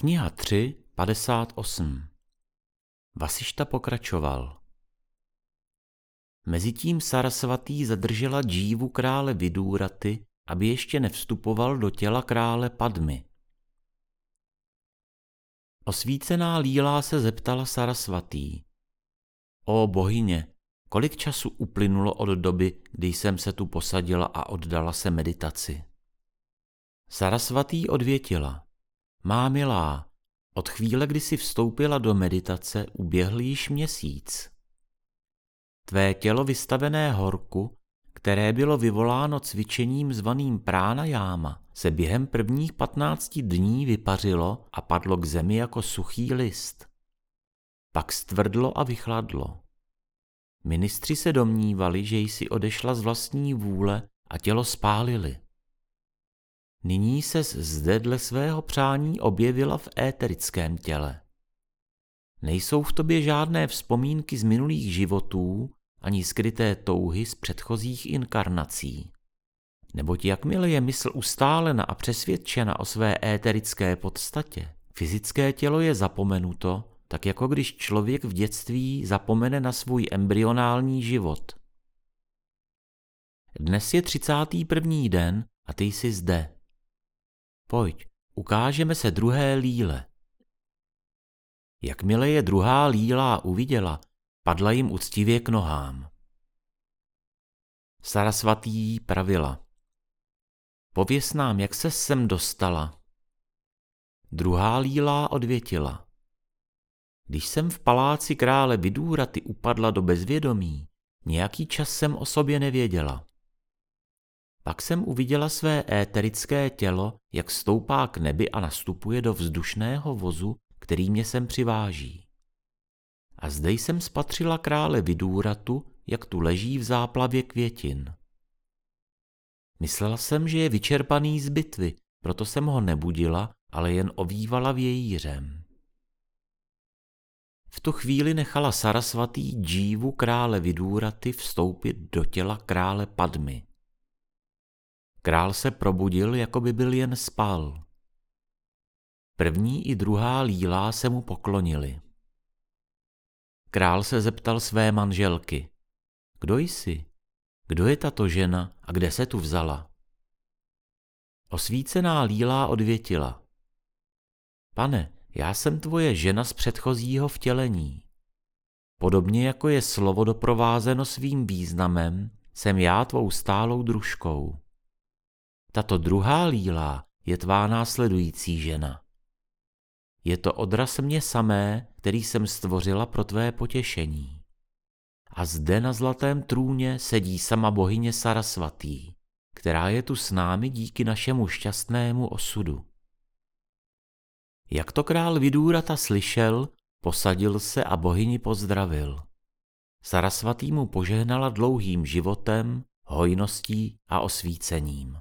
Kniha 3, 58 Vasišta pokračoval. Mezitím Sarasvatý zadržela džívu krále Vidúraty, aby ještě nevstupoval do těla krále Padmy. Osvícená Lílá se zeptala Sarasvatý. O bohyně, kolik času uplynulo od doby, kdy jsem se tu posadila a oddala se meditaci? Sarasvatý odvětila. Má milá, od chvíle, kdy si vstoupila do meditace, uběhl již měsíc. Tvé tělo vystavené horku, které bylo vyvoláno cvičením zvaným prána jáma, se během prvních patnácti dní vypařilo a padlo k zemi jako suchý list. Pak stvrdlo a vychladlo. Ministři se domnívali, že jsi odešla z vlastní vůle a tělo spálili. Nyní se zde dle svého přání objevila v éterickém těle. Nejsou v tobě žádné vzpomínky z minulých životů ani skryté touhy z předchozích inkarnací. Neboť jakmile je mysl ustálena a přesvědčena o své éterické podstatě, fyzické tělo je zapomenuto, tak jako když člověk v dětství zapomene na svůj embryonální život. Dnes je 31. den a ty jsi zde. Pojď, ukážeme se druhé líle. Jakmile je druhá líla uviděla, padla jim uctivě k nohám. Sarasvatý pravila. Pověs nám, jak se sem dostala. Druhá lílá odvětila. Když jsem v paláci krále Vidúraty upadla do bezvědomí, nějaký čas jsem o sobě nevěděla. Pak jsem uviděla své éterické tělo, jak stoupá k nebi a nastupuje do vzdušného vozu, který mě sem přiváží. A zde jsem spatřila krále Vidúratu, jak tu leží v záplavě květin. Myslela jsem, že je vyčerpaný z bitvy, proto jsem ho nebudila, ale jen ovývala vějířem. V tu chvíli nechala Sarasvatý džívu krále Vidúraty vstoupit do těla krále Padmy. Král se probudil, jako by byl jen spal. První i druhá lílá se mu poklonili. Král se zeptal své manželky. Kdo jsi? Kdo je tato žena a kde se tu vzala? Osvícená lílá odvětila. Pane, já jsem tvoje žena z předchozího vtělení. Podobně jako je slovo doprovázeno svým významem, jsem já tvou stálou družkou. Tato druhá líla je tvá následující žena. Je to odraz mě samé, který jsem stvořila pro tvé potěšení. A zde na zlatém trůně sedí sama bohyně Sarasvatý, která je tu s námi díky našemu šťastnému osudu. Jak to král Vidúrata slyšel, posadil se a bohyni pozdravil. Sarasvatý mu požehnala dlouhým životem, hojností a osvícením.